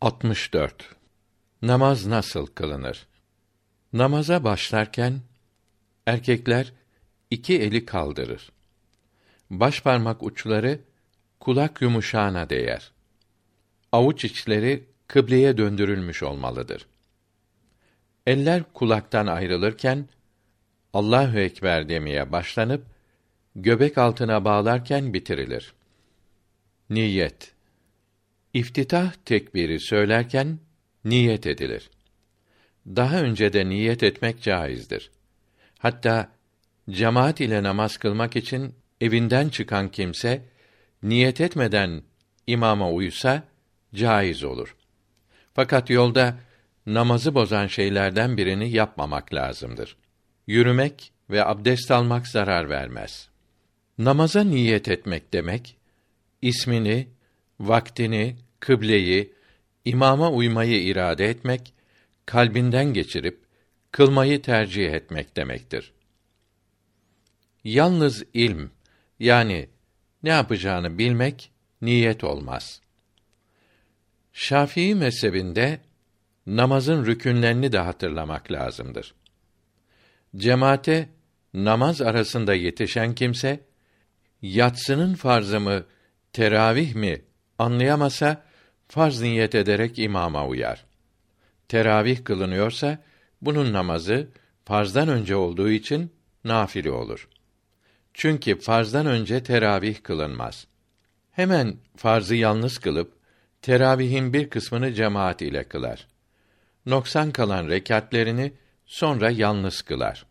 64. Namaz nasıl kılınır? Namaza başlarken erkekler iki eli kaldırır. Baş parmak uçları kulak yumuşağına değer. Avuç içleri kıbleye döndürülmüş olmalıdır. Eller kulaktan ayrılırken Allahu ekber demeye başlanıp göbek altına bağlarken bitirilir. Niyet İftitah tekbiri söylerken niyet edilir. Daha önce de niyet etmek caizdir. Hatta cemaat ile namaz kılmak için evinden çıkan kimse niyet etmeden imama uysa caiz olur. Fakat yolda namazı bozan şeylerden birini yapmamak lazımdır. Yürümek ve abdest almak zarar vermez. Namaza niyet etmek demek ismini, vaktini, kıbleyi, imama uymayı irade etmek, kalbinden geçirip kılmayı tercih etmek demektir. Yalnız ilm yani ne yapacağını bilmek niyet olmaz. Şafii mezhebinde namazın rükünlerini de hatırlamak lazımdır. Cemaate namaz arasında yetişen kimse yatsının farzı mı, teravih mi anlayamasa farz niyet ederek imama uyar. Teravih kılınıyorsa bunun namazı farzdan önce olduğu için nafile olur. Çünkü farzdan önce teravih kılınmaz. Hemen farzı yalnız kılıp teravihin bir kısmını cemaat ile kılar. Noksan kalan rekatlerini sonra yalnız kılar.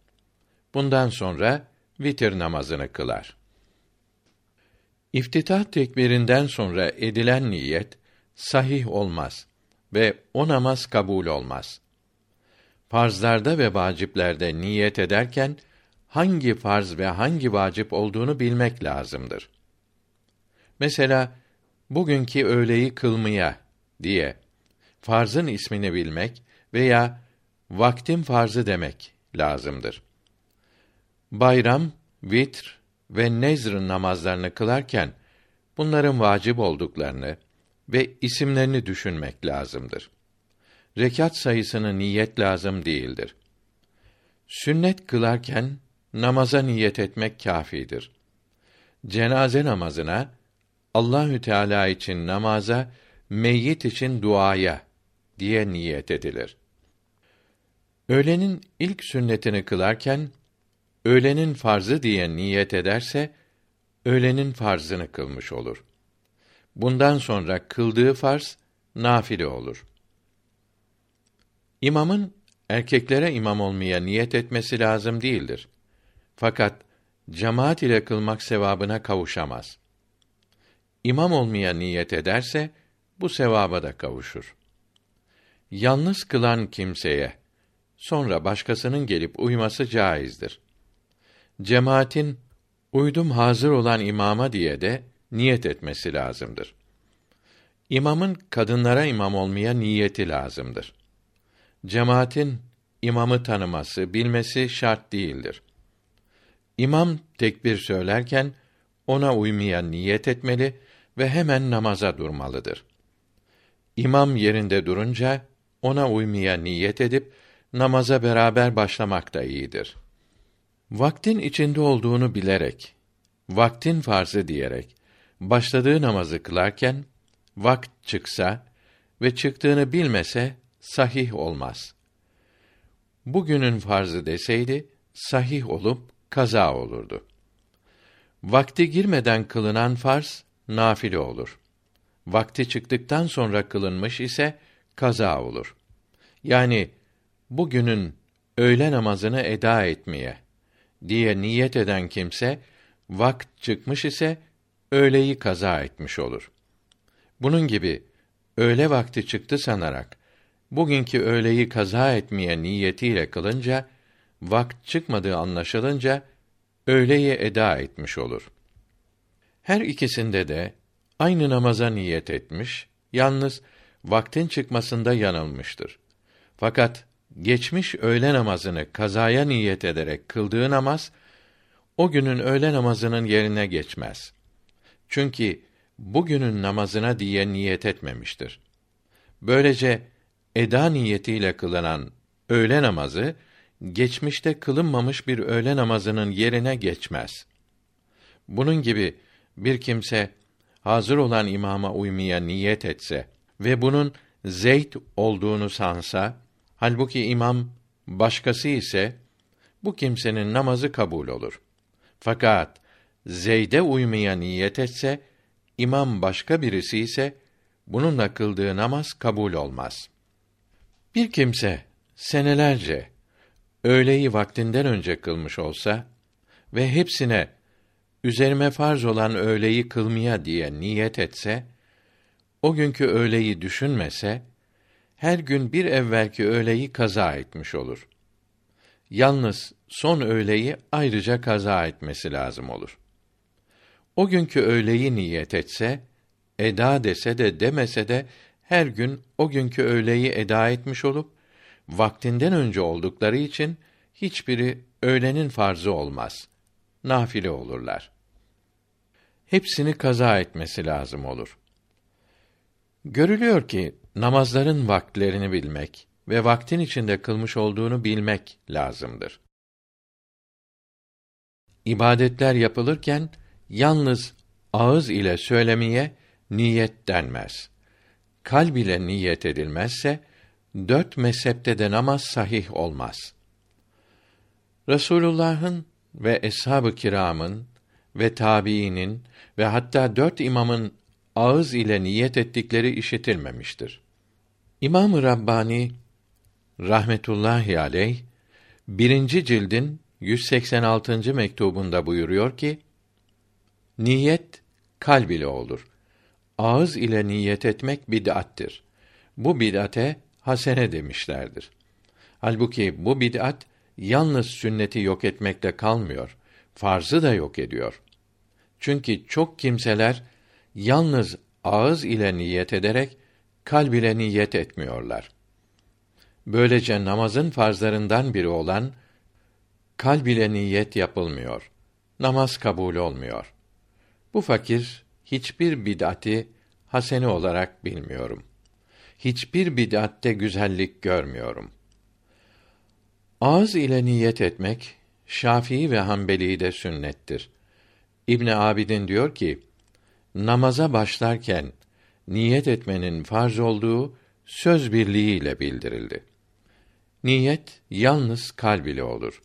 Bundan sonra vitir namazını kılar. İftitah tekbirinden sonra edilen niyet sahih olmaz ve o namaz kabul olmaz. Farzlarda ve vaciplerde niyet ederken hangi farz ve hangi vacip olduğunu bilmek lazımdır. Mesela bugünkü öğleyi kılmaya diye farzın ismini bilmek veya vaktin farzı demek lazımdır. Bayram, vitr ve nezr namazlarını kılarken bunların vacip olduklarını ve isimlerini düşünmek lazımdır. Rekat sayısını niyet lazım değildir. Sünnet kılarken namaza niyet etmek kâfidir. Cenaze namazına Allahü Teala için namaza, meyyit için duaya diye niyet edilir. Öğlenin ilk sünnetini kılarken öğlenin farzı diye niyet ederse öğlenin farzını kılmış olur. Bundan sonra kıldığı farz nafile olur. İmamın erkeklere imam olmaya niyet etmesi lazım değildir. Fakat cemaat ile kılmak sevabına kavuşamaz. İmam olmaya niyet ederse bu sevaba da kavuşur. Yalnız kılan kimseye sonra başkasının gelip uyması caizdir. Cemaatin uydum hazır olan imama diye de niyet etmesi lazımdır. İmamın kadınlara imam olmaya niyeti lazımdır. Cemaatin imamı tanıması, bilmesi şart değildir. İmam tekbir söylerken ona uymaya niyet etmeli ve hemen namaza durmalıdır. İmam yerinde durunca ona uymaya niyet edip namaza beraber başlamak da iyidir. Vaktin içinde olduğunu bilerek, vaktin farzı diyerek başladığı namazı kılarken vakt çıksa ve çıktığını bilmese sahih olmaz. Bugünün farzı deseydi sahih olup kaza olurdu. Vakti girmeden kılınan farz nafile olur. Vakti çıktıktan sonra kılınmış ise kaza olur. Yani bugünün öğle namazını eda etmeye diye niyet eden kimse vakt çıkmış ise öğleyi kaza etmiş olur. Bunun gibi öğle vakti çıktı sanarak bugünkü öğleyi kaza etmeye niyetiyle kılınca vakt çıkmadığı anlaşılınca öğleyi eda etmiş olur. Her ikisinde de aynı namaza niyet etmiş, yalnız vaktin çıkmasında yanılmıştır. Fakat geçmiş öğle namazını kazaya niyet ederek kıldığı namaz o günün öğle namazının yerine geçmez. Çünkü bugünün namazına diye niyet etmemiştir. Böylece eda niyetiyle kılınan öğle namazı geçmişte kılınmamış bir öğle namazının yerine geçmez. Bunun gibi bir kimse hazır olan imama uymaya niyet etse ve bunun Zeyd olduğunu sansa, halbuki imam başkası ise bu kimsenin namazı kabul olur. Fakat Zeyd'e uymaya niyet etse, imam başka birisi ise bununla kıldığı namaz kabul olmaz. Bir kimse senelerce öğleyi vaktinden önce kılmış olsa ve hepsine üzerime farz olan öğleyi kılmaya diye niyet etse, o günkü öğleyi düşünmese, her gün bir evvelki öğleyi kaza etmiş olur. Yalnız son öğleyi ayrıca kaza etmesi lazım olur. O günkü öğleyi niyet etse, eda dese de demese de her gün o günkü öğleyi eda etmiş olup vaktinden önce oldukları için hiçbiri öğlenin farzı olmaz. Nafile olurlar. Hepsini kaza etmesi lazım olur. Görülüyor ki namazların vaktlerini bilmek ve vaktin içinde kılmış olduğunu bilmek lazımdır. İbadetler yapılırken yalnız ağız ile söylemeye niyet denmez. Kalb ile niyet edilmezse dört mezhepte de namaz sahih olmaz. Resulullah'ın ve eshab-ı kiramın ve tabiinin ve hatta dört imamın ağız ile niyet ettikleri işitilmemiştir. İmam-ı Rabbani rahmetullahi aleyh birinci cildin 186. mektubunda buyuruyor ki niyet kalb ile olur. Ağız ile niyet etmek bid'attir. Bu bid'ate hasene demişlerdir. Halbuki bu bid'at yalnız sünneti yok etmekle kalmıyor, farzı da yok ediyor. Çünkü çok kimseler yalnız ağız ile niyet ederek kalb ile niyet etmiyorlar. Böylece namazın farzlarından biri olan kalb ile niyet yapılmıyor. Namaz kabul olmuyor. Bu fakir hiçbir bid'ati hasene olarak bilmiyorum. Hiçbir bid'atte güzellik görmüyorum. Ağız ile niyet etmek Şafii ve Hanbeli de sünnettir. İbn Abidin diyor ki: Namaza başlarken niyet etmenin farz olduğu söz birliğiyle bildirildi. Niyet yalnız kalb ile olur.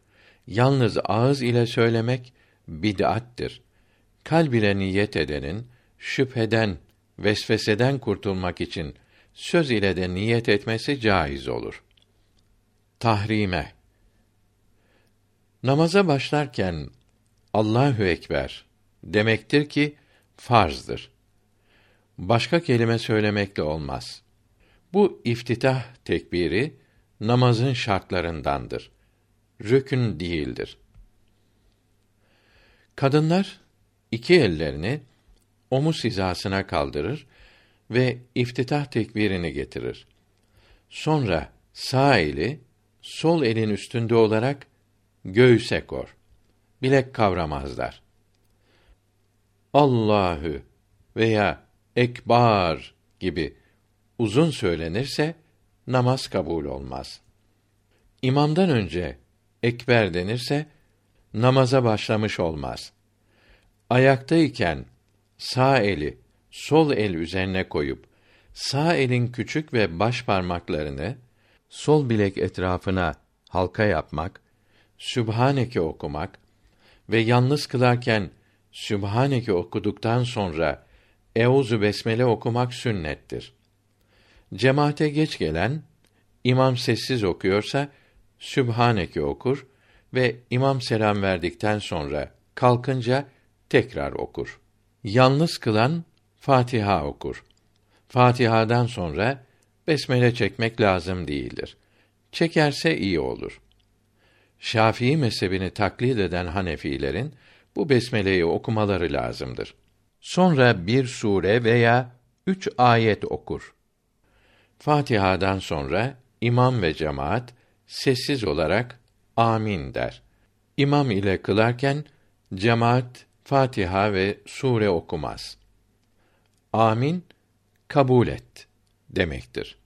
Yalnız ağız ile söylemek bid'attir. Kalb ile niyet edenin şüpheden, vesveseden kurtulmak için söz ile de niyet etmesi caiz olur. Tahrime Namaza başlarken Allahü ekber demektir ki farzdır. Başka kelime söylemekle olmaz. Bu iftitah tekbiri namazın şartlarındandır. Rükün değildir. Kadınlar iki ellerini omuz hizasına kaldırır ve iftitah tekbirini getirir. Sonra sağ eli sol elin üstünde olarak göğüse kor. Bilek kavramazlar. Allahü veya ekbar gibi uzun söylenirse namaz kabul olmaz. İmamdan önce ekber denirse namaza başlamış olmaz. Ayaktayken sağ eli sol el üzerine koyup sağ elin küçük ve baş parmaklarını sol bilek etrafına halka yapmak, Sübhaneke okumak ve yalnız kılarken Sübhaneke okuduktan sonra Euzu besmele okumak sünnettir. Cemaate geç gelen imam sessiz okuyorsa Sübhaneke okur ve imam selam verdikten sonra kalkınca tekrar okur. Yalnız kılan Fatiha okur. Fatiha'dan sonra besmele çekmek lazım değildir. Çekerse iyi olur. Şafii mezhebini taklit eden Hanefilerin bu besmeleyi okumaları lazımdır. Sonra bir sure veya üç ayet okur. Fatiha'dan sonra imam ve cemaat sessiz olarak amin der. İmam ile kılarken cemaat Fatiha ve sure okumaz. Amin kabul et demektir.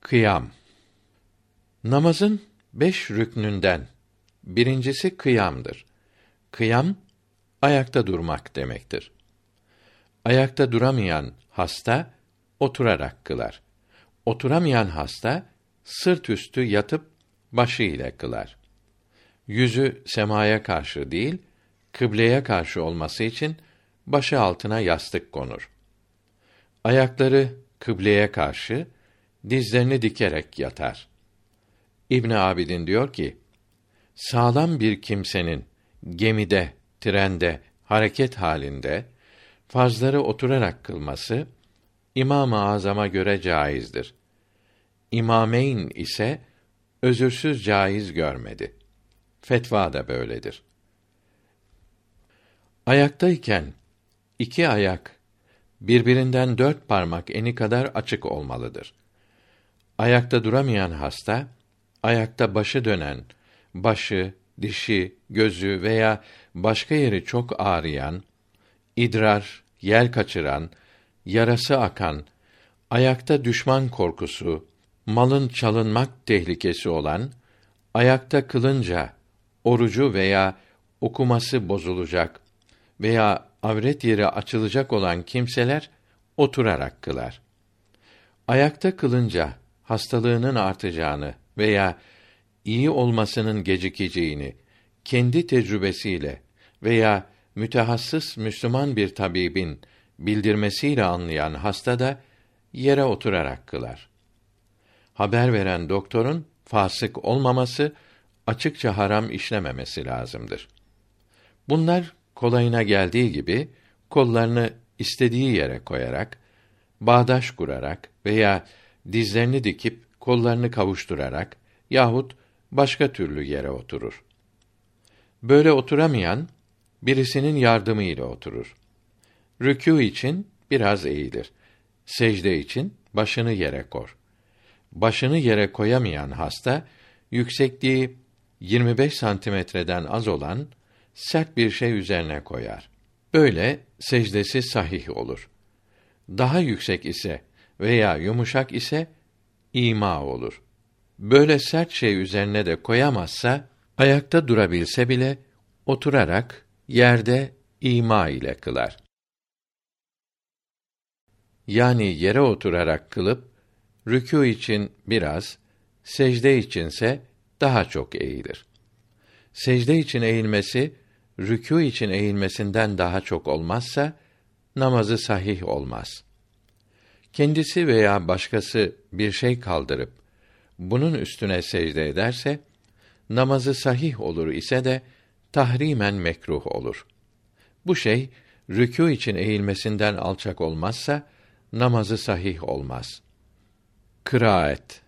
Kıyam Namazın beş rüknünden birincisi kıyamdır. Kıyam ayakta durmak demektir. Ayakta duramayan hasta oturarak kılar. Oturamayan hasta sırt üstü yatıp başı ile kılar. Yüzü semaya karşı değil, kıbleye karşı olması için başı altına yastık konur. Ayakları kıbleye karşı, dizlerini dikerek yatar. İbn Abidin diyor ki: Sağlam bir kimsenin gemide, trende, hareket halinde farzları oturarak kılması İmam-ı Azam'a göre caizdir. İmameyn ise özürsüz caiz görmedi. Fetva da böyledir. Ayaktayken iki ayak birbirinden dört parmak eni kadar açık olmalıdır. Ayakta duramayan hasta, ayakta başı dönen, başı, dişi, gözü veya başka yeri çok ağrıyan, idrar, yel kaçıran, yarası akan, ayakta düşman korkusu, malın çalınmak tehlikesi olan, ayakta kılınca orucu veya okuması bozulacak veya avret yeri açılacak olan kimseler oturarak kılar. Ayakta kılınca hastalığının artacağını veya iyi olmasının gecikeceğini kendi tecrübesiyle veya mütehassıs Müslüman bir tabibin bildirmesiyle anlayan hasta da yere oturarak kılar. Haber veren doktorun fasık olmaması, açıkça haram işlememesi lazımdır. Bunlar kolayına geldiği gibi kollarını istediği yere koyarak, bağdaş kurarak veya dizlerini dikip kollarını kavuşturarak yahut başka türlü yere oturur. Böyle oturamayan birisinin yardımı ile oturur. Rükû için biraz eğilir. Secde için başını yere kor. Başını yere koyamayan hasta yüksekliği 25 santimetreden az olan sert bir şey üzerine koyar. Böyle secdesi sahih olur. Daha yüksek ise veya yumuşak ise ima olur. Böyle sert şey üzerine de koyamazsa ayakta durabilse bile oturarak yerde ima ile kılar. Yani yere oturarak kılıp rükû için biraz, secde içinse daha çok eğilir. Secde için eğilmesi rükû için eğilmesinden daha çok olmazsa namazı sahih olmaz. Kendisi veya başkası bir şey kaldırıp bunun üstüne secde ederse namazı sahih olur ise de tahrimen mekruh olur. Bu şey rükû için eğilmesinden alçak olmazsa namazı sahih olmaz. Kıraat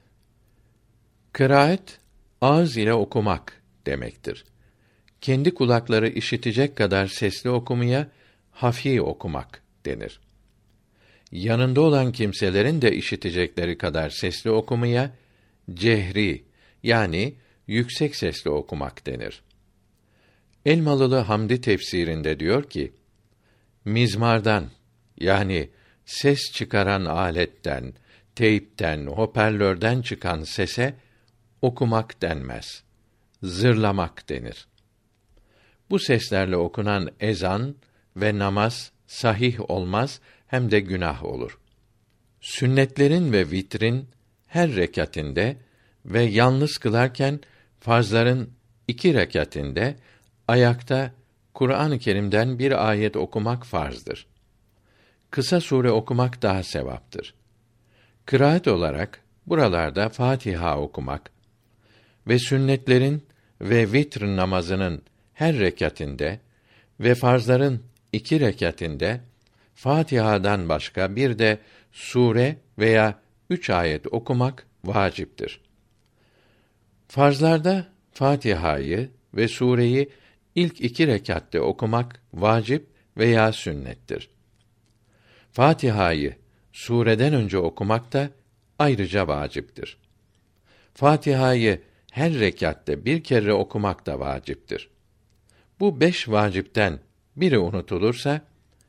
Kıraat ağız ile okumak demektir kendi kulakları işitecek kadar sesli okumaya hafi okumak denir. Yanında olan kimselerin de işitecekleri kadar sesli okumaya cehri yani yüksek sesli okumak denir. Elmalılı Hamdi tefsirinde diyor ki: Mizmardan yani ses çıkaran aletten, teypten, hoparlörden çıkan sese okumak denmez. Zırlamak denir. Bu seslerle okunan ezan ve namaz sahih olmaz hem de günah olur. Sünnetlerin ve vitrin her rekatinde ve yalnız kılarken farzların iki rekatinde ayakta Kur'an-ı Kerim'den bir ayet okumak farzdır. Kısa sure okumak daha sevaptır. Kıraat olarak buralarda Fatiha okumak ve sünnetlerin ve vitr namazının her rekatinde ve farzların iki rekatinde Fatiha'dan başka bir de sure veya üç ayet okumak vaciptir. Farzlarda Fatiha'yı ve sureyi ilk iki rekatte okumak vacip veya sünnettir. Fatiha'yı sureden önce okumak da ayrıca vaciptir. Fatiha'yı her rekatte bir kere okumak da vaciptir. Bu beş vacipten biri unutulursa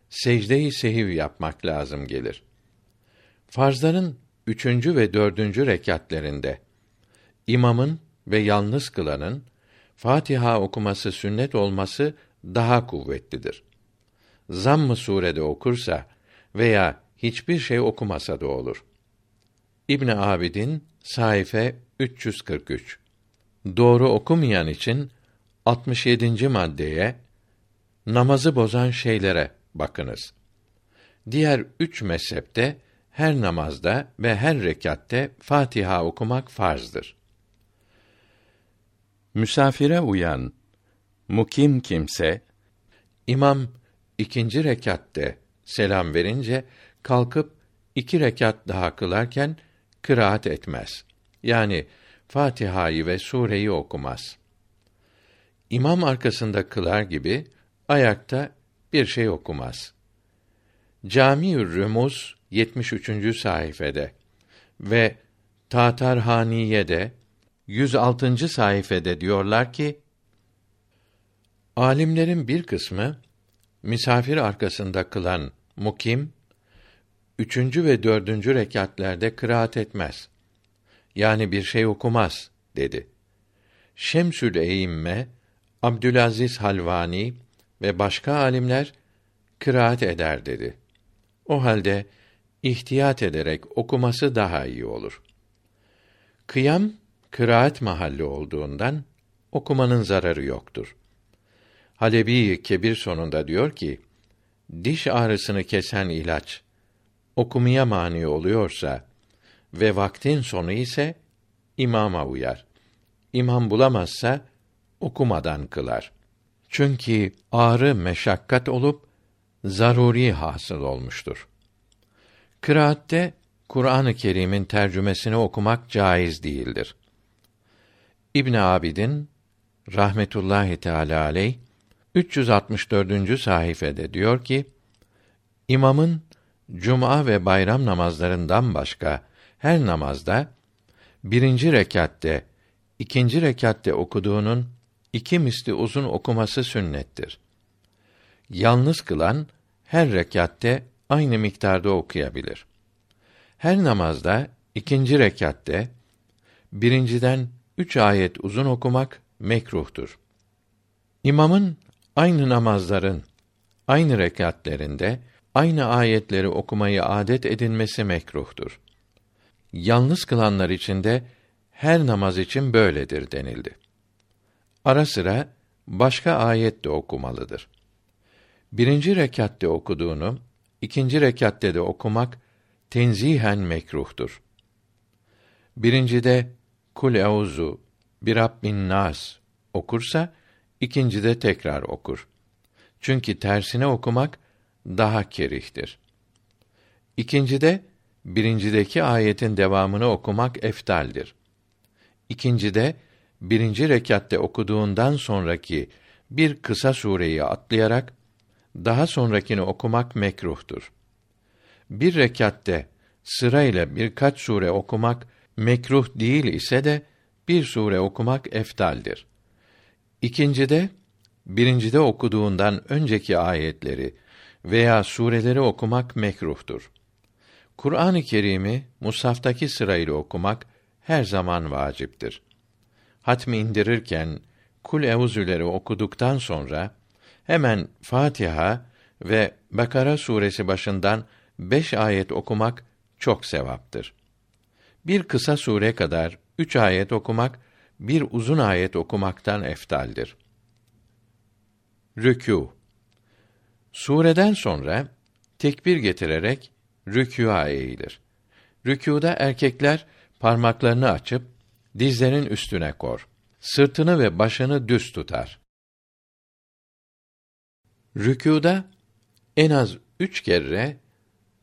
secde-i sehiv yapmak lazım gelir. Farzların üçüncü ve dördüncü rekatlerinde imamın ve yalnız kılanın Fatiha okuması sünnet olması daha kuvvetlidir. Zamm-ı surede okursa veya hiçbir şey okumasa da olur. İbn Abidin sayfa 343. Doğru okumayan için 67. maddeye namazı bozan şeylere bakınız. Diğer üç mezhepte her namazda ve her rekatte Fatiha okumak farzdır. Misafire uyan mukim kimse İmam ikinci rekatte selam verince kalkıp iki rekat daha kılarken kıraat etmez. Yani Fatiha'yı ve sureyi okumaz. İmam arkasında kılar gibi ayakta bir şey okumaz. Camiül Rumuz 73. sayfede ve Tatarhaniye'de 106. sayfede diyorlar ki Alimlerin bir kısmı misafir arkasında kılan mukim üçüncü ve dördüncü rekatlerde kıraat etmez. Yani bir şey okumaz dedi. Şemsül Eyimme, Abdülaziz Halvani ve başka alimler kıraat eder dedi. O halde ihtiyat ederek okuması daha iyi olur. Kıyam kıraat mahalli olduğundan okumanın zararı yoktur. Halebi Kebir sonunda diyor ki: Diş ağrısını kesen ilaç okumaya mani oluyorsa ve vaktin sonu ise imama uyar. İmam bulamazsa okumadan kılar. Çünkü ağrı meşakkat olup zaruri hasıl olmuştur. Kıraatte Kur'an-ı Kerim'in tercümesini okumak caiz değildir. İbn Abidin rahmetullahi teala aleyh 364. sayfede diyor ki: İmamın cuma ve bayram namazlarından başka her namazda birinci rekatte, ikinci rekatte okuduğunun iki misli uzun okuması sünnettir. Yalnız kılan her rekatte aynı miktarda okuyabilir. Her namazda ikinci rekatte birinciden üç ayet uzun okumak mekruhtur. İmamın aynı namazların aynı rekatlerinde aynı ayetleri okumayı adet edinmesi mekruhtur. Yalnız kılanlar için de her namaz için böyledir denildi. Ara sıra başka ayet de okumalıdır. Birinci rekatte okuduğunu, ikinci rekatte de okumak tenzihen mekruhtur. Birincide Kul euzu bir Rabbin nas okursa ikincide tekrar okur. Çünkü tersine okumak daha kerihtir. İkincide birincideki ayetin devamını okumak eftaldir. İkincide birinci rekatte okuduğundan sonraki bir kısa sureyi atlayarak daha sonrakini okumak mekruhtur. Bir rekatte sırayla birkaç sure okumak mekruh değil ise de bir sure okumak eftaldir. İkincide birincide okuduğundan önceki ayetleri veya sureleri okumak mekruhtur. Kur'an-ı Kerim'i musaftaki sırayla okumak her zaman vaciptir. Hatmi indirirken Kul Euzüleri okuduktan sonra hemen Fatiha ve Bekara suresi başından beş ayet okumak çok sevaptır. Bir kısa sure kadar üç ayet okumak, bir uzun ayet okumaktan eftaldir. Rükû Sureden sonra tekbir getirerek rükûa eğilir. Rükûda erkekler parmaklarını açıp dizlerin üstüne kor. Sırtını ve başını düz tutar. Rükûda en az üç kere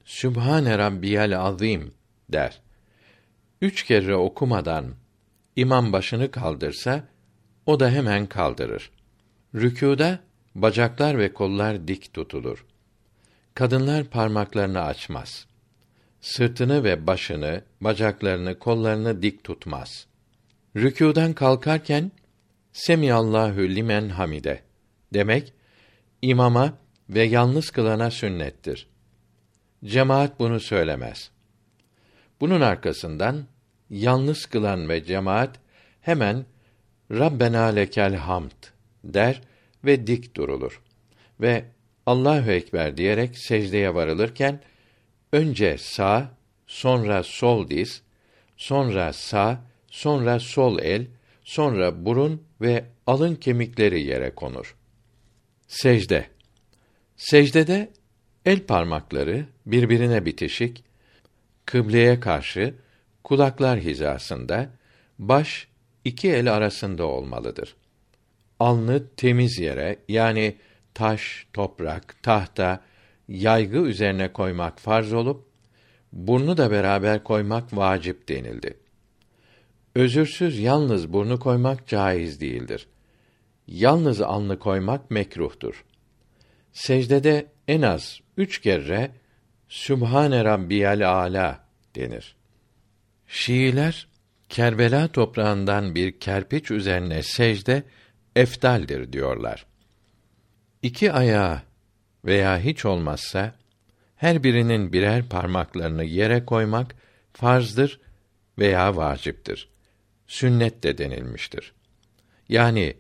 Sübhane Rabbiyal Azim der. Üç kere okumadan imam başını kaldırsa, o da hemen kaldırır. Rükûda bacaklar ve kollar dik tutulur. Kadınlar parmaklarını açmaz. Sırtını ve başını, bacaklarını, kollarını dik tutmaz. Rükûdan kalkarken Semiyallahu limen hamide demek imama ve yalnız kılana sünnettir. Cemaat bunu söylemez. Bunun arkasından yalnız kılan ve cemaat hemen Rabbena lekel hamd der ve dik durulur. Ve Allahu ekber diyerek secdeye varılırken önce sağ, sonra sol diz, sonra sağ, sonra sol el, sonra burun ve alın kemikleri yere konur. Secde Secdede el parmakları birbirine bitişik, kıbleye karşı kulaklar hizasında, baş iki el arasında olmalıdır. Alnı temiz yere yani taş, toprak, tahta, yaygı üzerine koymak farz olup burnu da beraber koymak vacip denildi. Özürsüz yalnız burnu koymak caiz değildir. Yalnız alnı koymak mekruhtur. Secdede en az üç kere Sübhane Rabbiyal Ala denir. Şiiler Kerbela toprağından bir kerpiç üzerine secde eftaldir diyorlar. İki ayağı veya hiç olmazsa her birinin birer parmaklarını yere koymak farzdır veya vaciptir. Sünnet de denilmiştir. Yani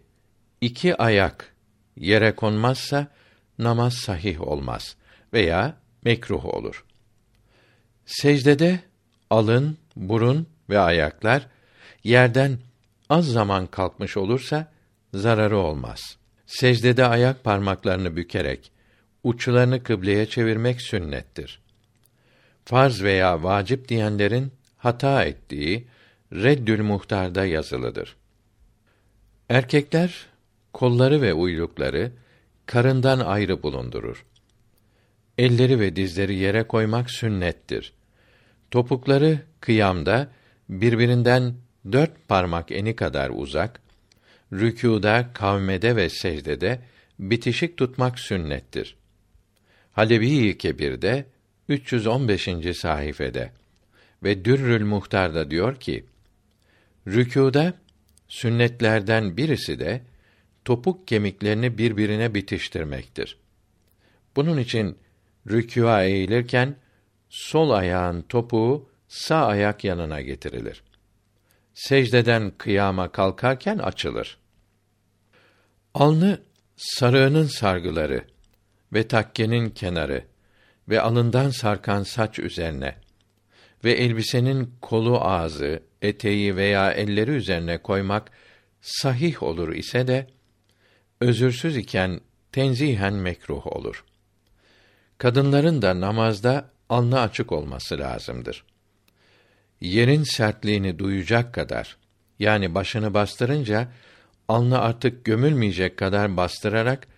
iki ayak yere konmazsa namaz sahih olmaz veya mekruh olur. Secdede alın, burun ve ayaklar yerden az zaman kalkmış olursa zararı olmaz. Secdede ayak parmaklarını bükerek uçlarını kıbleye çevirmek sünnettir. Farz veya vacip diyenlerin hata ettiği Reddül Muhtar'da yazılıdır. Erkekler kolları ve uylukları karından ayrı bulundurur. Elleri ve dizleri yere koymak sünnettir. Topukları kıyamda birbirinden dört parmak eni kadar uzak, rükûda, kavmede ve secdede bitişik tutmak sünnettir. Halebi-i Kebir'de 315. sayfede ve Dürrül Muhtar'da diyor ki: Rükûda sünnetlerden birisi de topuk kemiklerini birbirine bitiştirmektir. Bunun için rükûa eğilirken sol ayağın topuğu sağ ayak yanına getirilir. Secdeden kıyama kalkarken açılır. Alnı sarığının sargıları ve takkenin kenarı ve alından sarkan saç üzerine ve elbisenin kolu ağzı, eteği veya elleri üzerine koymak sahih olur ise de özürsüz iken tenzihen mekruh olur. Kadınların da namazda alnı açık olması lazımdır. Yerin sertliğini duyacak kadar yani başını bastırınca alnı artık gömülmeyecek kadar bastırarak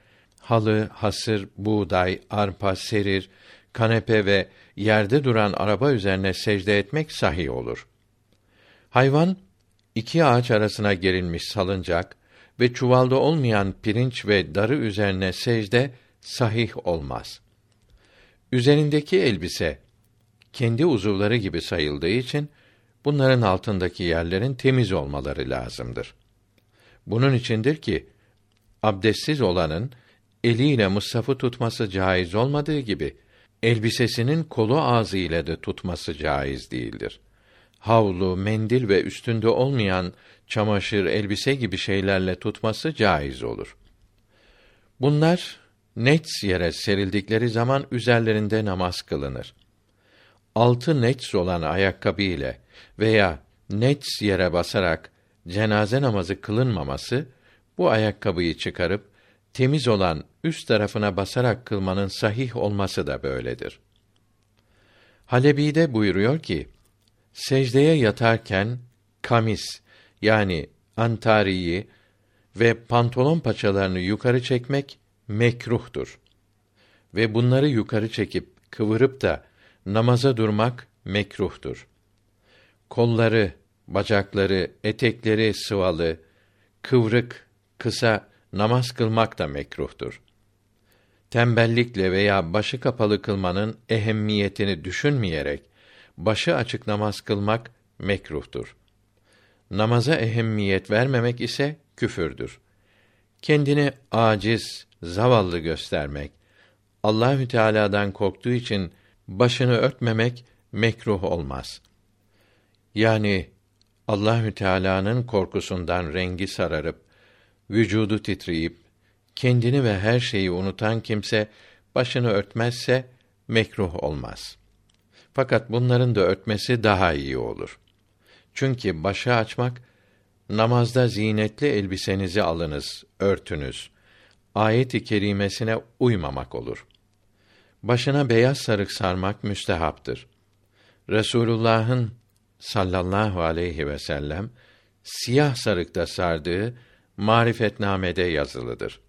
halı, hasır, buğday, arpa, serir, kanepe ve yerde duran araba üzerine secde etmek sahih olur. Hayvan iki ağaç arasına gerilmiş salıncak ve çuvalda olmayan pirinç ve darı üzerine secde sahih olmaz. Üzerindeki elbise kendi uzuvları gibi sayıldığı için bunların altındaki yerlerin temiz olmaları lazımdır. Bunun içindir ki abdestsiz olanın eliyle mushafı tutması caiz olmadığı gibi elbisesinin kolu ağzı ile de tutması caiz değildir. Havlu, mendil ve üstünde olmayan çamaşır, elbise gibi şeylerle tutması caiz olur. Bunlar nets yere serildikleri zaman üzerlerinde namaz kılınır. Altı nets olan ayakkabı ile veya nets yere basarak cenaze namazı kılınmaması bu ayakkabıyı çıkarıp temiz olan üst tarafına basarak kılmanın sahih olması da böyledir. Halebi'de buyuruyor ki, secdeye yatarken kamis yani antariyi ve pantolon paçalarını yukarı çekmek mekruhtur. Ve bunları yukarı çekip kıvırıp da namaza durmak mekruhtur. Kolları, bacakları, etekleri sıvalı, kıvrık, kısa namaz kılmak da mekruhtur. Tembellikle veya başı kapalı kılmanın ehemmiyetini düşünmeyerek başı açık namaz kılmak mekruhtur. Namaza ehemmiyet vermemek ise küfürdür. Kendini aciz, zavallı göstermek, Allahü Teala'dan korktuğu için başını örtmemek mekruh olmaz. Yani Allahü Teala'nın korkusundan rengi sararıp vücudu titreyip kendini ve her şeyi unutan kimse başını örtmezse mekruh olmaz. Fakat bunların da örtmesi daha iyi olur. Çünkü başı açmak namazda zinetli elbisenizi alınız, örtünüz. Ayet-i kerimesine uymamak olur. Başına beyaz sarık sarmak müstehaptır. Resulullah'ın sallallahu aleyhi ve sellem siyah sarıkta sardığı marifetnamede yazılıdır.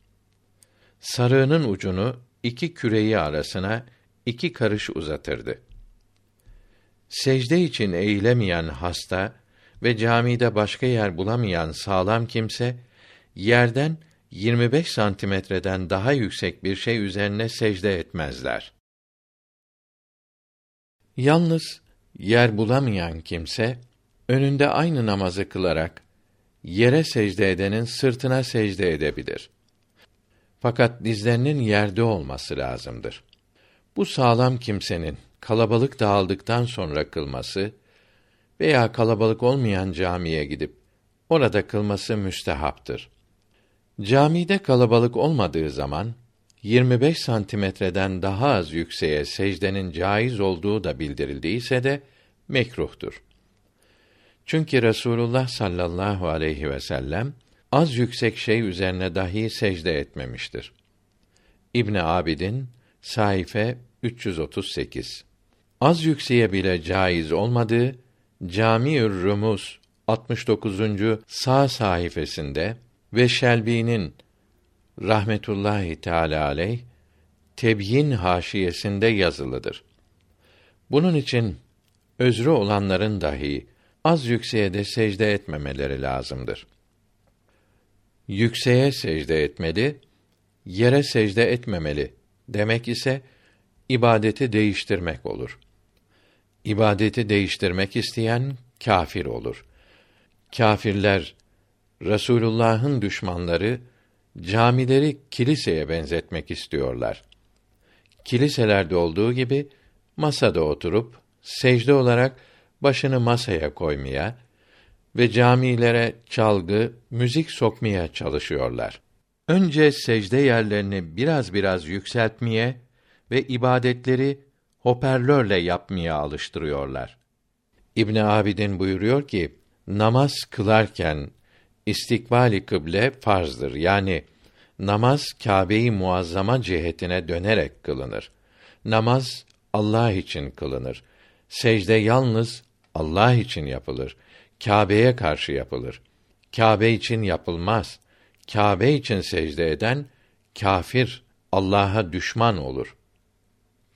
Sarığının ucunu iki küreyi arasına iki karış uzatırdı. Secde için eğilemeyen hasta ve camide başka yer bulamayan sağlam kimse yerden 25 santimetreden daha yüksek bir şey üzerine secde etmezler. Yalnız yer bulamayan kimse önünde aynı namazı kılarak yere secde edenin sırtına secde edebilir. Fakat dizlerinin yerde olması lazımdır. Bu sağlam kimsenin kalabalık dağıldıktan sonra kılması veya kalabalık olmayan camiye gidip orada kılması müstehaptır. Camide kalabalık olmadığı zaman 25 santimetreden daha az yükseğe secdenin caiz olduğu da bildirildiyse de mekruhtur. Çünkü Resulullah sallallahu aleyhi ve sellem az yüksek şey üzerine dahi secde etmemiştir. İbn Abidin sayfa 338. Az yükseğe bile caiz olmadığı Cami'ür Rumuz 69. sağ sayfasında ve Şelbi'nin rahmetullahi teala aleyh Tebyin haşiyesinde yazılıdır. Bunun için özrü olanların dahi az yükseğe de secde etmemeleri lazımdır. Yükseğe secde etmeli, yere secde etmemeli demek ise ibadeti değiştirmek olur. İbadeti değiştirmek isteyen kâfir olur. Kâfirler Resulullah'ın düşmanları camileri kiliseye benzetmek istiyorlar. Kiliselerde olduğu gibi masada oturup secde olarak başını masaya koymaya ve camilere çalgı, müzik sokmaya çalışıyorlar. Önce secde yerlerini biraz biraz yükseltmeye ve ibadetleri hoparlörle yapmaya alıştırıyorlar. İbn Abidin buyuruyor ki, namaz kılarken istikbali kıble farzdır. Yani namaz Kâbe-i Muazzama cihetine dönerek kılınır. Namaz Allah için kılınır. Secde yalnız Allah için yapılır. Kâbe'ye karşı yapılır. Kâbe için yapılmaz. Kâbe için secde eden kafir, Allah'a düşman olur.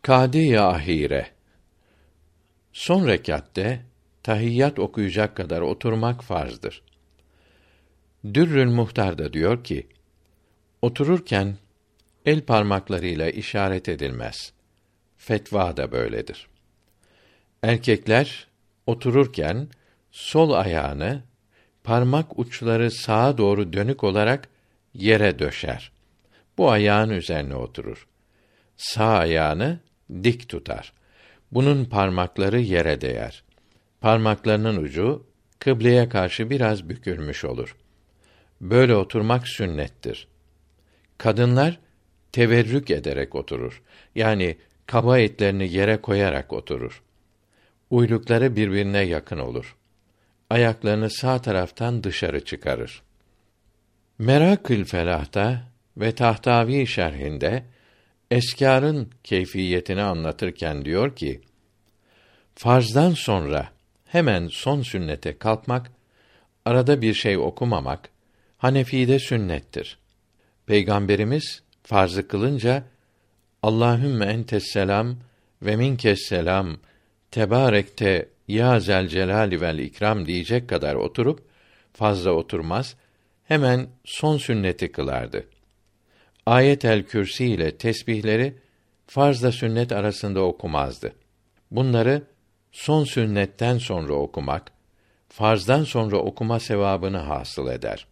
Kâdi ahire Son rekatte tahiyyat okuyacak kadar oturmak farzdır. Dürrül Muhtar da diyor ki, otururken el parmaklarıyla işaret edilmez. Fetva da böyledir. Erkekler otururken sol ayağını parmak uçları sağa doğru dönük olarak yere döşer. Bu ayağın üzerine oturur. Sağ ayağını dik tutar. Bunun parmakları yere değer. Parmaklarının ucu kıbleye karşı biraz bükülmüş olur. Böyle oturmak sünnettir. Kadınlar teverrük ederek oturur. Yani kaba etlerini yere koyarak oturur. Uylukları birbirine yakın olur. Ayaklarını sağ taraftan dışarı çıkarır. Merakül Felah'ta ve Tahtavi şerhinde eskarın keyfiyetini anlatırken diyor ki: Farzdan sonra hemen son sünnete kalkmak, arada bir şey okumamak Hanefi'de sünnettir. Peygamberimiz farzı kılınca Allahümme entes selam ve minkes selam tebarekte ya zel celali vel ikram diyecek kadar oturup fazla oturmaz hemen son sünneti kılardı. Ayet el Kürsi ile tesbihleri farzla sünnet arasında okumazdı. Bunları son sünnetten sonra okumak, farzdan sonra okuma sevabını hasıl eder.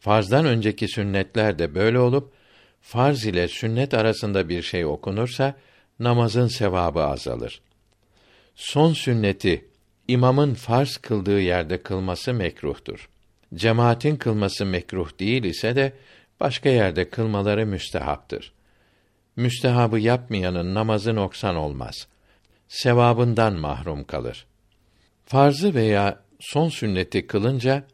Farzdan önceki sünnetler de böyle olup farz ile sünnet arasında bir şey okunursa namazın sevabı azalır. Son sünneti imamın farz kıldığı yerde kılması mekruhtur. Cemaatin kılması mekruh değil ise de başka yerde kılmaları müstehaptır. Müstehabı yapmayanın namazı noksan olmaz. Sevabından mahrum kalır. Farzı veya son sünneti kılınca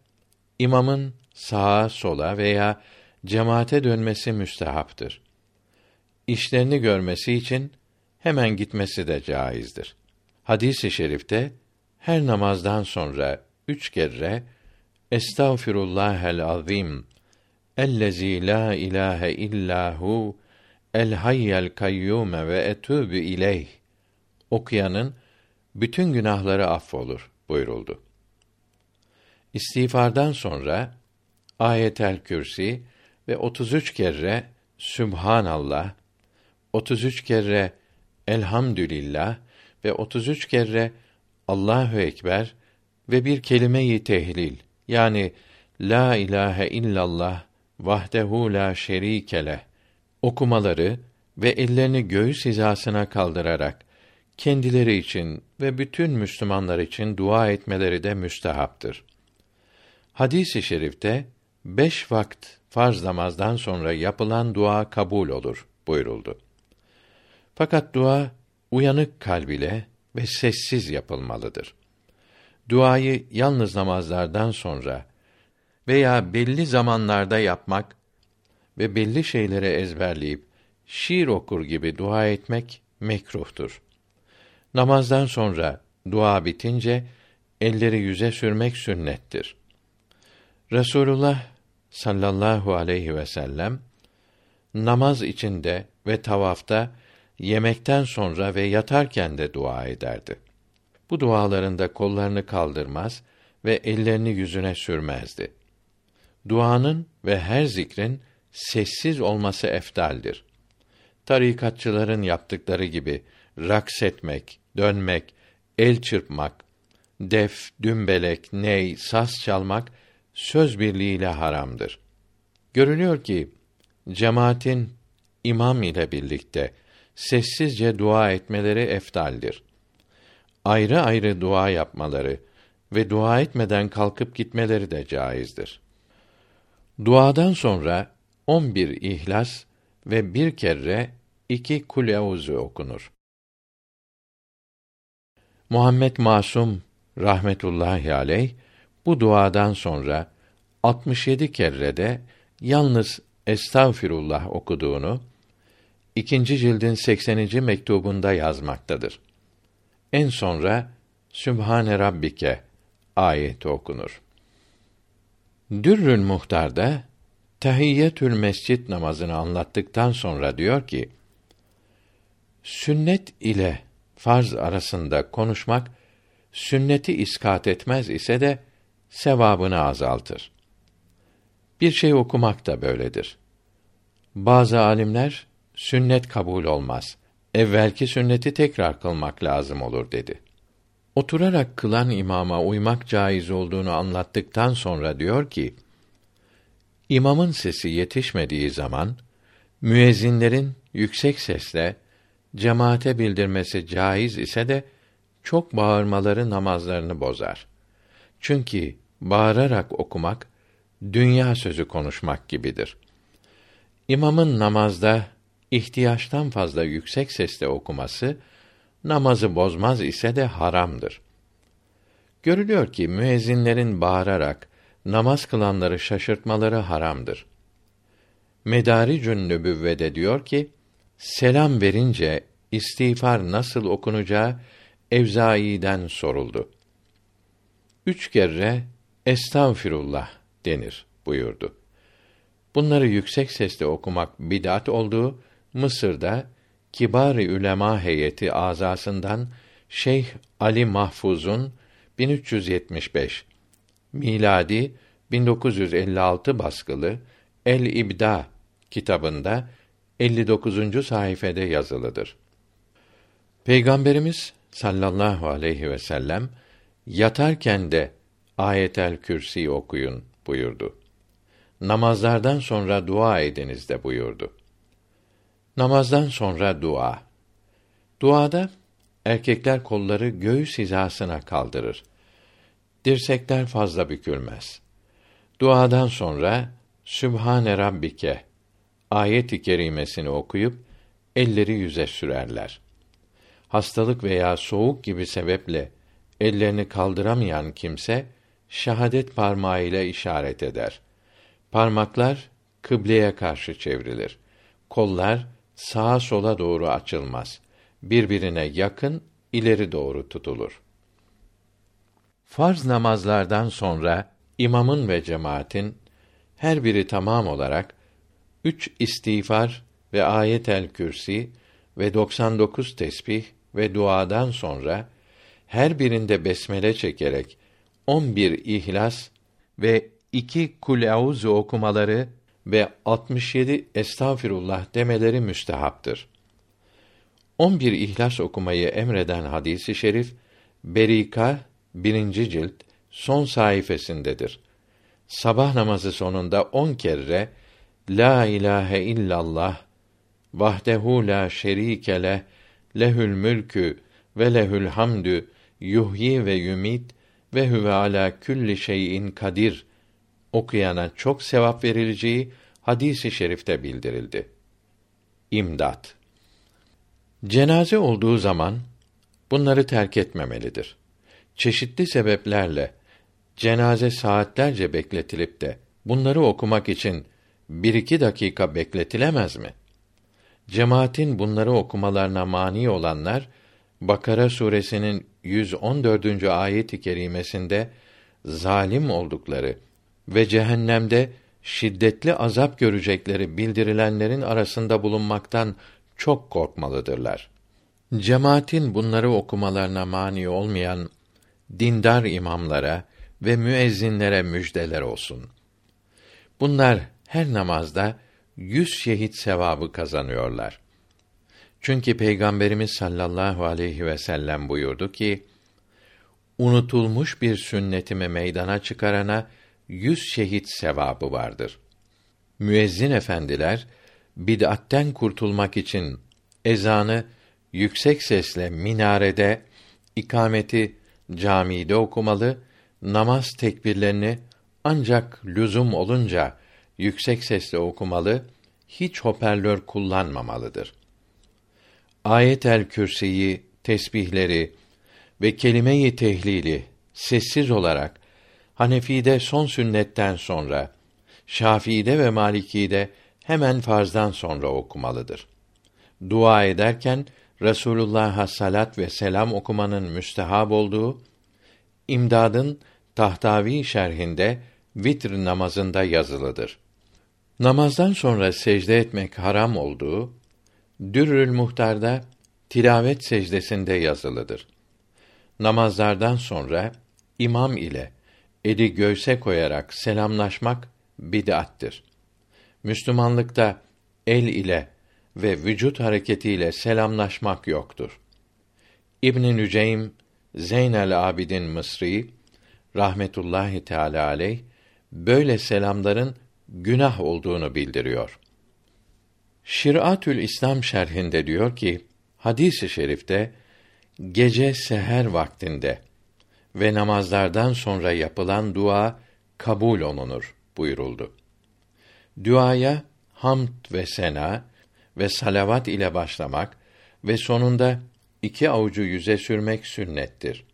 imamın sağa sola veya cemaate dönmesi müstehaptır. İşlerini görmesi için hemen gitmesi de caizdir. Hadis-i şerifte her namazdan sonra üç kere Estağfirullahel azim ellezî la ilahe illahu el hayyel kayyum ve etûbü ileyh okuyanın bütün günahları affolur buyuruldu. İstiğfardan sonra Ayetel Kürsi ve 33 kere Sübhanallah, 33 kere Elhamdülillah ve 33 kere Allahu ekber ve bir kelime-i tehlil yani la ilahe illallah vahdehu la şerike okumaları ve ellerini göğüs hizasına kaldırarak kendileri için ve bütün Müslümanlar için dua etmeleri de müstehaptır. Hadis-i şerifte beş vakt farz namazdan sonra yapılan dua kabul olur buyuruldu. Fakat dua uyanık kalb ile ve sessiz yapılmalıdır. Duayı yalnız namazlardan sonra veya belli zamanlarda yapmak ve belli şeyleri ezberleyip şiir okur gibi dua etmek mekruhtur. Namazdan sonra dua bitince elleri yüze sürmek sünnettir. Resulullah sallallahu aleyhi ve sellem namaz içinde ve tavafta yemekten sonra ve yatarken de dua ederdi. Bu dualarında kollarını kaldırmaz ve ellerini yüzüne sürmezdi. Duanın ve her zikrin sessiz olması eftaldir. Tarikatçıların yaptıkları gibi raks etmek, dönmek, el çırpmak, def, dümbelek, ney, saz çalmak söz birliğiyle haramdır. Görülüyor ki cemaatin imam ile birlikte sessizce dua etmeleri eftaldir. Ayrı ayrı dua yapmaları ve dua etmeden kalkıp gitmeleri de caizdir. Duadan sonra on bir ihlas ve bir kere iki kuleuzu okunur. Muhammed Masum rahmetullahi aleyh bu duadan sonra 67 kere de yalnız estağfirullah okuduğunu ikinci cildin 80. mektubunda yazmaktadır. En sonra Sübhane Rabbike ayeti okunur. Dürrül Muhtar'da Tahiyyetül Mescid namazını anlattıktan sonra diyor ki: Sünnet ile farz arasında konuşmak sünneti iskat etmez ise de sevabını azaltır. Bir şey okumak da böyledir. Bazı alimler sünnet kabul olmaz. Evvelki sünneti tekrar kılmak lazım olur dedi. Oturarak kılan imama uymak caiz olduğunu anlattıktan sonra diyor ki: İmamın sesi yetişmediği zaman müezzinlerin yüksek sesle cemaate bildirmesi caiz ise de çok bağırmaları namazlarını bozar. Çünkü bağırarak okumak dünya sözü konuşmak gibidir. İmamın namazda ihtiyaçtan fazla yüksek sesle okuması namazı bozmaz ise de haramdır. Görülüyor ki müezzinlerin bağırarak namaz kılanları şaşırtmaları haramdır. Medari Nübüvvede diyor ki, selam verince istiğfar nasıl okunacağı Evzai'den soruldu. Üç kere estağfirullah denir buyurdu. Bunları yüksek sesle okumak bid'at olduğu Mısır'da kibar ülema heyeti azasından Şeyh Ali Mahfuz'un 1375 miladi 1956 baskılı El İbda kitabında 59. sayfede yazılıdır. Peygamberimiz sallallahu aleyhi ve sellem yatarken de Ayetel Kürsi okuyun buyurdu. Namazlardan sonra dua ediniz de buyurdu. Namazdan sonra dua. Duada erkekler kolları göğüs hizasına kaldırır. Dirsekler fazla bükülmez. Duadan sonra Sübhane Rabbike ayet-i kerimesini okuyup elleri yüze sürerler. Hastalık veya soğuk gibi sebeple ellerini kaldıramayan kimse şahadet parmağı ile işaret eder. Parmaklar kıbleye karşı çevrilir. Kollar sağa sola doğru açılmaz. Birbirine yakın ileri doğru tutulur. Farz namazlardan sonra imamın ve cemaatin her biri tamam olarak üç istiğfar ve ayet-el kürsi ve 99 tesbih ve duadan sonra her birinde besmele çekerek 11 ihlas ve iki kul okumaları ve 67 estağfirullah demeleri müstehaptır. 11 ihlas okumayı emreden hadisi şerif Berika 1. cilt son sayfasındadır. Sabah namazı sonunda on kere La ilahe illallah vahdehu la şerike leh lehül mülkü ve lehül hamdü yuhyi ve yumit ve huve ala külli şeyin kadir okuyana çok sevap verileceği hadisi şerifte bildirildi. İmdat Cenaze olduğu zaman bunları terk etmemelidir. Çeşitli sebeplerle cenaze saatlerce bekletilip de bunları okumak için bir iki dakika bekletilemez mi? Cemaatin bunları okumalarına mani olanlar Bakara suresinin 114. ayet-i kerimesinde zalim oldukları ve cehennemde şiddetli azap görecekleri bildirilenlerin arasında bulunmaktan çok korkmalıdırlar. Cemaatin bunları okumalarına mani olmayan dindar imamlara ve müezzinlere müjdeler olsun. Bunlar her namazda yüz şehit sevabı kazanıyorlar. Çünkü Peygamberimiz sallallahu aleyhi ve sellem buyurdu ki, unutulmuş bir sünnetimi meydana çıkarana yüz şehit sevabı vardır. Müezzin efendiler, bid'atten kurtulmak için ezanı yüksek sesle minarede, ikameti camide okumalı, namaz tekbirlerini ancak lüzum olunca yüksek sesle okumalı, hiç hoparlör kullanmamalıdır. Ayet-el Kürsi'yi, tesbihleri ve kelime-i tehlili sessiz olarak Hanefi'de son sünnetten sonra, Şafii'de ve Maliki'de hemen farzdan sonra okumalıdır. Dua ederken Resulullah'a salat ve selam okumanın müstehab olduğu İmdad'ın Tahtavi şerhinde vitr namazında yazılıdır. Namazdan sonra secde etmek haram olduğu Dürrül Muhtar'da tilavet secdesinde yazılıdır. Namazlardan sonra imam ile eli göğse koyarak selamlaşmak bid'attir. Müslümanlıkta el ile ve vücut hareketiyle selamlaşmak yoktur. İbn Nüceym Zeynel Abidin Mısri rahmetullahi teala aleyh böyle selamların günah olduğunu bildiriyor. Şiratül İslam şerhinde diyor ki, hadis-i şerifte gece seher vaktinde ve namazlardan sonra yapılan dua kabul olunur buyuruldu. Duaya hamd ve sena ve salavat ile başlamak ve sonunda iki avucu yüze sürmek sünnettir.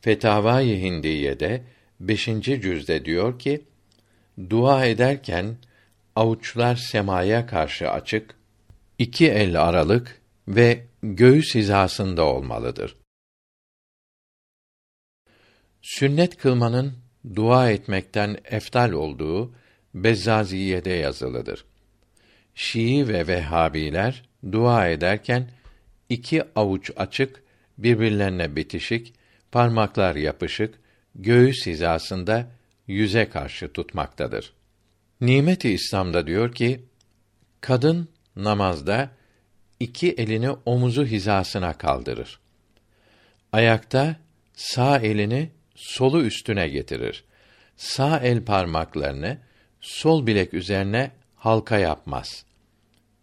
Fetavai Hindiye'de 5. cüzde diyor ki, dua ederken avuçlar semaya karşı açık, iki el aralık ve göğüs hizasında olmalıdır. Sünnet kılmanın dua etmekten eftal olduğu Bezzaziye'de yazılıdır. Şii ve Vehhabiler dua ederken iki avuç açık, birbirlerine bitişik, parmaklar yapışık, göğüs hizasında yüze karşı tutmaktadır. Nimeti İslam'da diyor ki, kadın namazda iki elini omuzu hizasına kaldırır. Ayakta sağ elini solu üstüne getirir. Sağ el parmaklarını sol bilek üzerine halka yapmaz.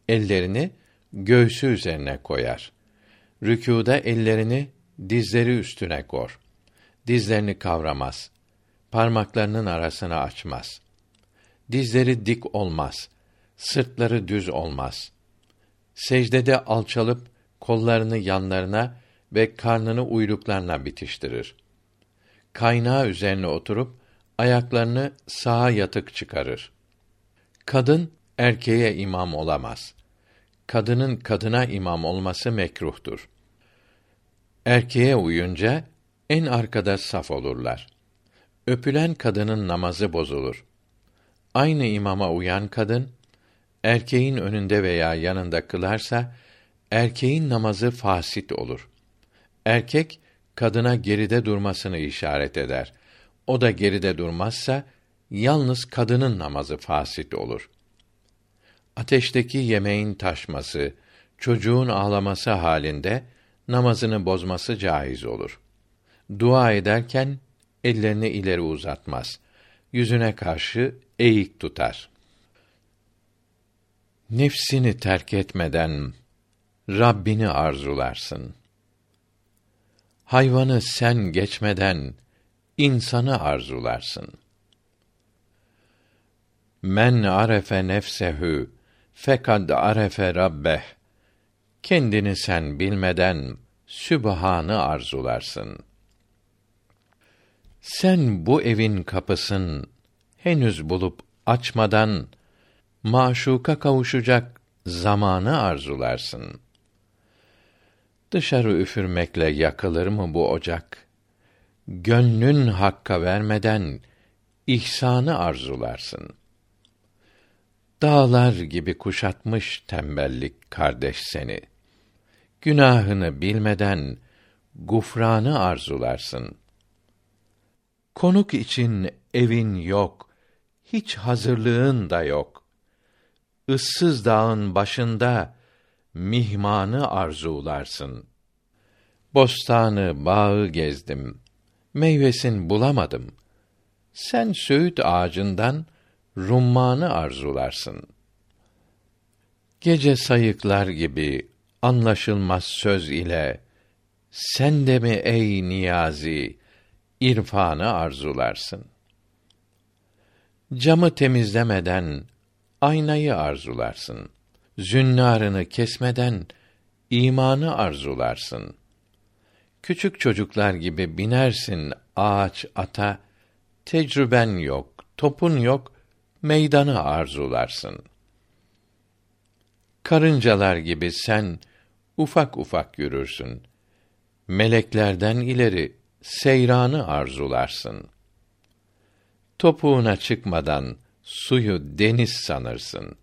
Ellerini göğsü üzerine koyar Rükûda ellerini dizleri üstüne kor. Dizlerini kavramaz. Parmaklarının arasını açmaz. Dizleri dik olmaz. Sırtları düz olmaz. Secdede alçalıp kollarını yanlarına ve karnını uyluklarına bitiştirir. Kaynağı üzerine oturup ayaklarını sağa yatık çıkarır. Kadın erkeğe imam olamaz. Kadının kadına imam olması mekruhtur. Erkeğe uyunca en arkada saf olurlar. Öpülen kadının namazı bozulur. Aynı imama uyan kadın erkeğin önünde veya yanında kılarsa erkeğin namazı fasit olur. Erkek kadına geride durmasını işaret eder. O da geride durmazsa yalnız kadının namazı fasit olur. Ateşteki yemeğin taşması, çocuğun ağlaması halinde namazını bozması caiz olur. Dua ederken ellerini ileri uzatmaz. Yüzüne karşı eğik tutar. Nefsini terk etmeden Rabbini arzularsın. Hayvanı sen geçmeden insanı arzularsın. Men arefe nefsehu fekad arefe rabbeh. Kendini sen bilmeden Sübhanı arzularsın. Sen bu evin kapısın henüz bulup açmadan maşuka kavuşacak zamanı arzularsın. Dışarı üfürmekle yakılır mı bu ocak? Gönlün hakka vermeden ihsanı arzularsın. Dağlar gibi kuşatmış tembellik kardeş seni. Günahını bilmeden gufranı arzularsın. Konuk için evin yok, hiç hazırlığın da yok. Issız dağın başında mihmanı arzularsın. Bostanı, bağı gezdim. Meyvesin bulamadım. Sen söğüt ağacından rummanı arzularsın. Gece sayıklar gibi anlaşılmaz söz ile sen de mi ey niyazi irfanı arzularsın? Camı temizlemeden aynayı arzularsın. Zünnarını kesmeden imanı arzularsın. Küçük çocuklar gibi binersin ağaç ata, tecrüben yok, topun yok, meydanı arzularsın. Karıncalar gibi sen ufak ufak yürürsün. Meleklerden ileri seyranı arzularsın. Topuğuna çıkmadan suyu deniz sanırsın.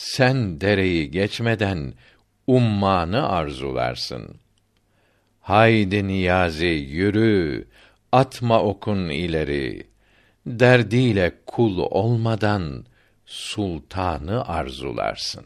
Sen dereyi geçmeden ummanı arzularsın. Haydi niyazi yürü, atma okun ileri. Derdiyle kul olmadan sultanı arzularsın.